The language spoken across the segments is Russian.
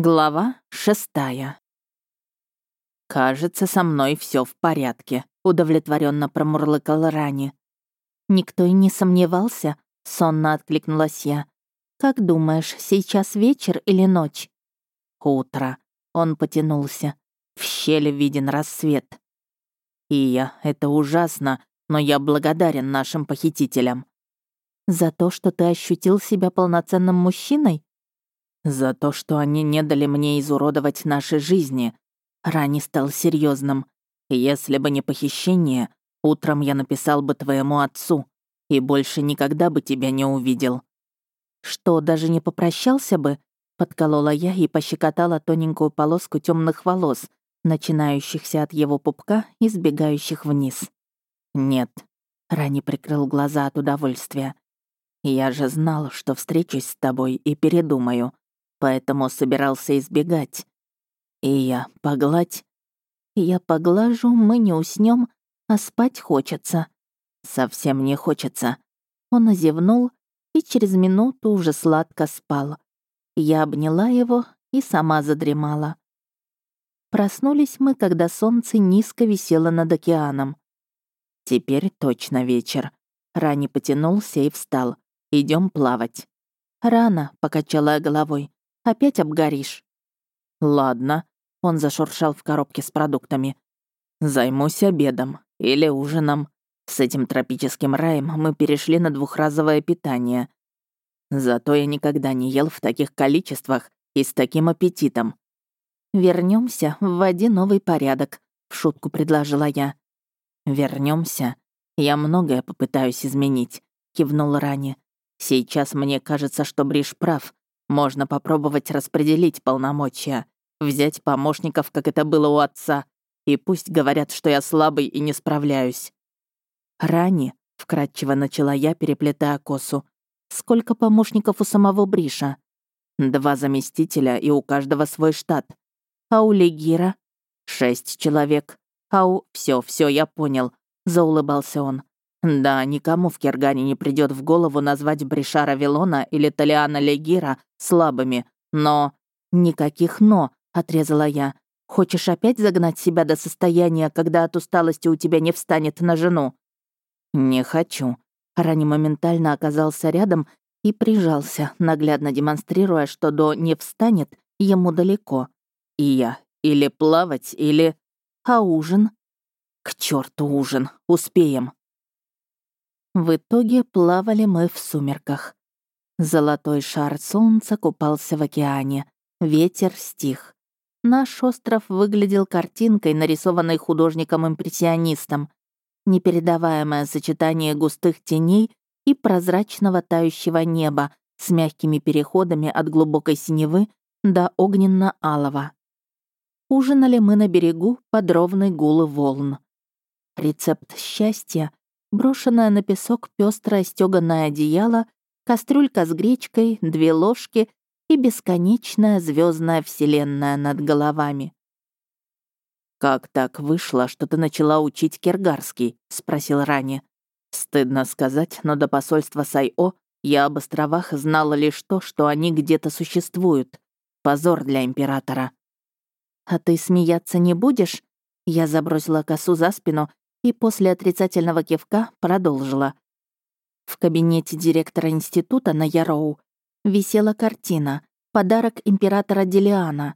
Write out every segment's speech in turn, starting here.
Глава шестая. «Кажется, со мной все в порядке», — удовлетворенно промурлыкал Рани. «Никто и не сомневался», — сонно откликнулась я. «Как думаешь, сейчас вечер или ночь?» «Утро». Он потянулся. В щели виден рассвет. И я, это ужасно, но я благодарен нашим похитителям. «За то, что ты ощутил себя полноценным мужчиной?» За то, что они не дали мне изуродовать наши жизни. Рани стал серьезным. Если бы не похищение, утром я написал бы твоему отцу и больше никогда бы тебя не увидел. Что, даже не попрощался бы? Подколола я и пощекотала тоненькую полоску темных волос, начинающихся от его пупка и сбегающих вниз. «Нет», — Рани прикрыл глаза от удовольствия. «Я же знал, что встречусь с тобой и передумаю поэтому собирался избегать. И я погладь. Я поглажу, мы не уснем, а спать хочется. Совсем не хочется. Он озевнул и через минуту уже сладко спал. Я обняла его и сама задремала. Проснулись мы, когда солнце низко висело над океаном. Теперь точно вечер. Рани потянулся и встал. Идем плавать. Рано, покачала головой. Опять обгоришь». «Ладно», — он зашуршал в коробке с продуктами. «Займусь обедом или ужином. С этим тропическим раем мы перешли на двухразовое питание. Зато я никогда не ел в таких количествах и с таким аппетитом». Вернемся, вводи новый порядок», — в шутку предложила я. Вернемся. Я многое попытаюсь изменить», — кивнул Рани. «Сейчас мне кажется, что Бриш прав. Можно попробовать распределить полномочия, взять помощников, как это было у отца, и пусть говорят, что я слабый и не справляюсь. Рани, вкратчиво начала я, переплетая косу. Сколько помощников у самого Бриша? Два заместителя, и у каждого свой штат. А у Легира? Шесть человек. А у... Все, все, я понял, заулыбался он. Да, никому в Киргане не придет в голову назвать Бришара Вилона или Талиана Легира слабыми, но... Никаких «но», — отрезала я. Хочешь опять загнать себя до состояния, когда от усталости у тебя не встанет на жену? Не хочу. Рани моментально оказался рядом и прижался, наглядно демонстрируя, что до «не встанет» ему далеко. И я. Или плавать, или... А ужин? К черту ужин. Успеем. В итоге плавали мы в сумерках. Золотой шар солнца купался в океане. Ветер стих. Наш остров выглядел картинкой, нарисованной художником-импрессионистом. Непередаваемое сочетание густых теней и прозрачного тающего неба с мягкими переходами от глубокой синевы до огненно-алого. Ужинали мы на берегу под ровной гулы волн. Рецепт счастья брошенное на песок пестрое стёганое одеяло, кастрюлька с гречкой, две ложки и бесконечная звездная вселенная над головами. «Как так вышло, что ты начала учить киргарский?» — спросил Рани. «Стыдно сказать, но до посольства Сайо я об островах знала лишь то, что они где-то существуют. Позор для императора». «А ты смеяться не будешь?» Я забросила косу за спину и после отрицательного кивка продолжила. В кабинете директора института на Яроу висела картина «Подарок императора Делиана».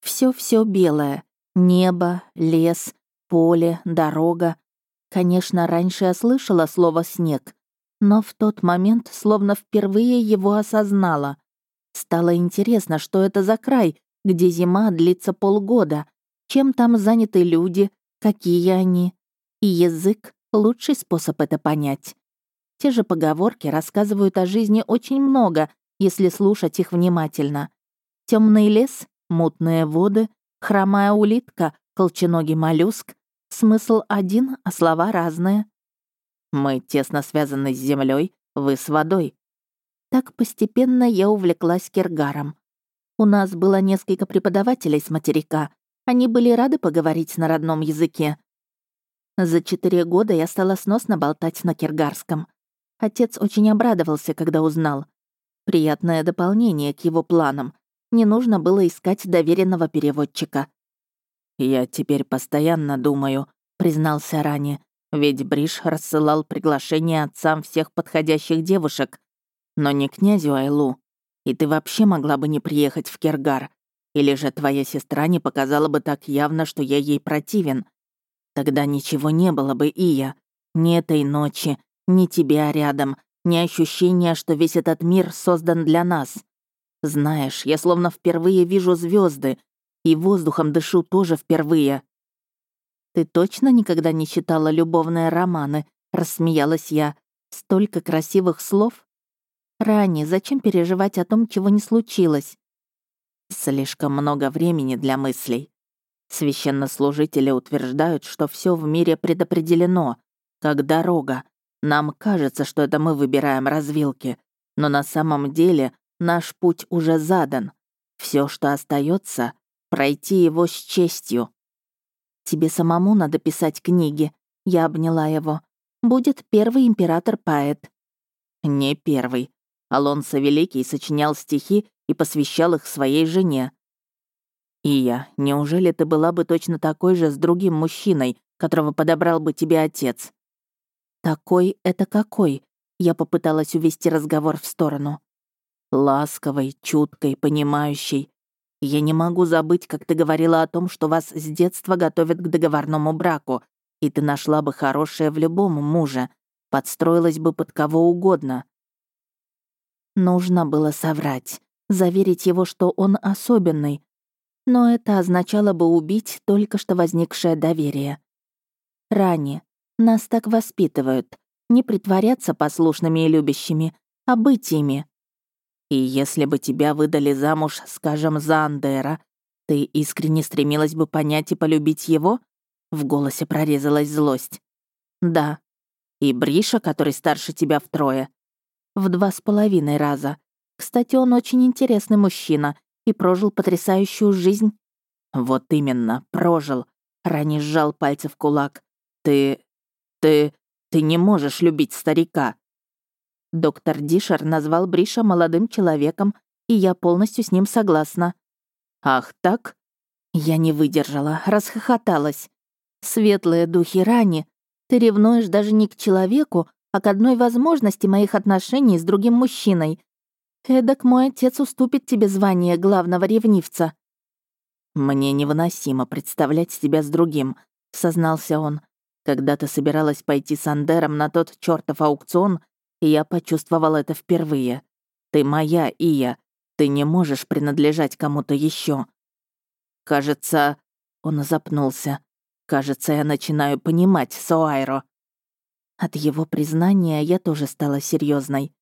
Все-все белое. Небо, лес, поле, дорога. Конечно, раньше я слышала слово «снег», но в тот момент словно впервые его осознала. Стало интересно, что это за край, где зима длится полгода, чем там заняты люди, какие они. И язык — лучший способ это понять. Те же поговорки рассказывают о жизни очень много, если слушать их внимательно. Темный лес, мутные воды, хромая улитка, колченогий моллюск. Смысл один, а слова разные. Мы тесно связаны с землей, вы с водой. Так постепенно я увлеклась киргаром. У нас было несколько преподавателей с материка. Они были рады поговорить на родном языке. За четыре года я стала сносно болтать на киргарском. Отец очень обрадовался, когда узнал. Приятное дополнение к его планам. Не нужно было искать доверенного переводчика. «Я теперь постоянно думаю», — признался Рани, ведь Бриш рассылал приглашения отцам всех подходящих девушек, но не князю Айлу. И ты вообще могла бы не приехать в Кергар. Или же твоя сестра не показала бы так явно, что я ей противен. Тогда ничего не было бы, и я. Ни этой ночи, ни тебя рядом, ни ощущения, что весь этот мир создан для нас. Знаешь, я словно впервые вижу звезды, и воздухом дышу тоже впервые. «Ты точно никогда не читала любовные романы?» — рассмеялась я. «Столько красивых слов?» «Рани, зачем переживать о том, чего не случилось?» «Слишком много времени для мыслей. Священнослужители утверждают, что все в мире предопределено, как дорога. Нам кажется, что это мы выбираем развилки, но на самом деле наш путь уже задан. Все, что остается, пройти его с честью. Тебе самому надо писать книги. Я обняла его. Будет первый император-поэт. Не первый. Алонсо Великий сочинял стихи и посвящал их своей жене. Ия, неужели ты была бы точно такой же с другим мужчиной, которого подобрал бы тебе отец? Такой — это какой? Я попыталась увести разговор в сторону. Ласковой, чуткой, понимающей, я не могу забыть, как ты говорила о том, что вас с детства готовят к договорному браку, и ты нашла бы хорошее в любом муже, подстроилась бы под кого угодно. Нужно было соврать, заверить его, что он особенный, но это означало бы убить только что возникшее доверие. Ранее. Нас так воспитывают. Не притворяться послушными и любящими, а быть ими. И если бы тебя выдали замуж, скажем, за Андера, ты искренне стремилась бы понять и полюбить его?» В голосе прорезалась злость. «Да. И Бриша, который старше тебя втрое?» «В два с половиной раза. Кстати, он очень интересный мужчина и прожил потрясающую жизнь». «Вот именно, прожил», — Рани сжал пальцы в кулак. «Ты... ты... ты не можешь любить старика». Доктор Дишер назвал Бриша молодым человеком, и я полностью с ним согласна. «Ах, так?» Я не выдержала, расхохоталась. «Светлые духи Рани, ты ревнуешь даже не к человеку, а к одной возможности моих отношений с другим мужчиной. Эдак мой отец уступит тебе звание главного ревнивца». «Мне невыносимо представлять тебя с другим», — сознался он. «Когда ты собиралась пойти с Андером на тот чертов аукцион, я почувствовал это впервые. Ты моя, Ия. Ты не можешь принадлежать кому-то еще. Кажется, он запнулся. Кажется, я начинаю понимать Соайро. От его признания я тоже стала серьезной.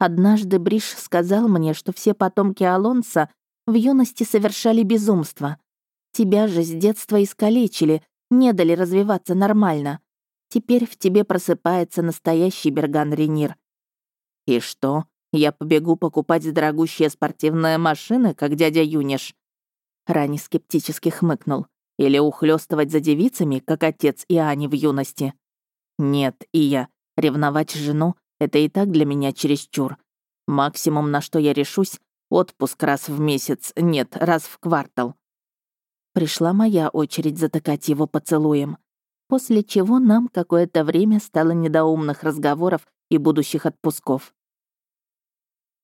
Однажды Бриш сказал мне, что все потомки Алонса в юности совершали безумство. Тебя же с детства искалечили, не дали развиваться нормально. Теперь в тебе просыпается настоящий Берган Ренир. И что, я побегу покупать дорогущие спортивные машины, как дядя Юниш? Рани скептически хмыкнул. Или ухлёстывать за девицами, как отец и Ани в юности? Нет, и я. Ревновать жену — это и так для меня чересчур. Максимум, на что я решусь, отпуск раз в месяц, нет, раз в квартал. Пришла моя очередь затыкать его поцелуем после чего нам какое-то время стало недоумных разговоров и будущих отпусков.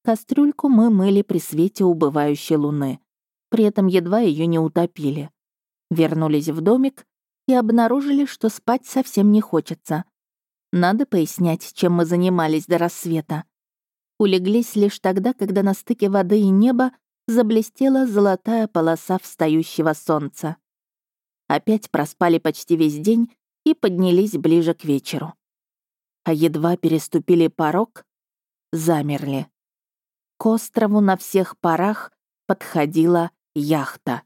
Кастрюльку мы мыли при свете убывающей луны. При этом едва ее не утопили. Вернулись в домик и обнаружили, что спать совсем не хочется. Надо пояснять, чем мы занимались до рассвета. Улеглись лишь тогда, когда на стыке воды и неба заблестела золотая полоса встающего солнца. Опять проспали почти весь день и поднялись ближе к вечеру. А едва переступили порог, замерли. К острову на всех парах подходила яхта.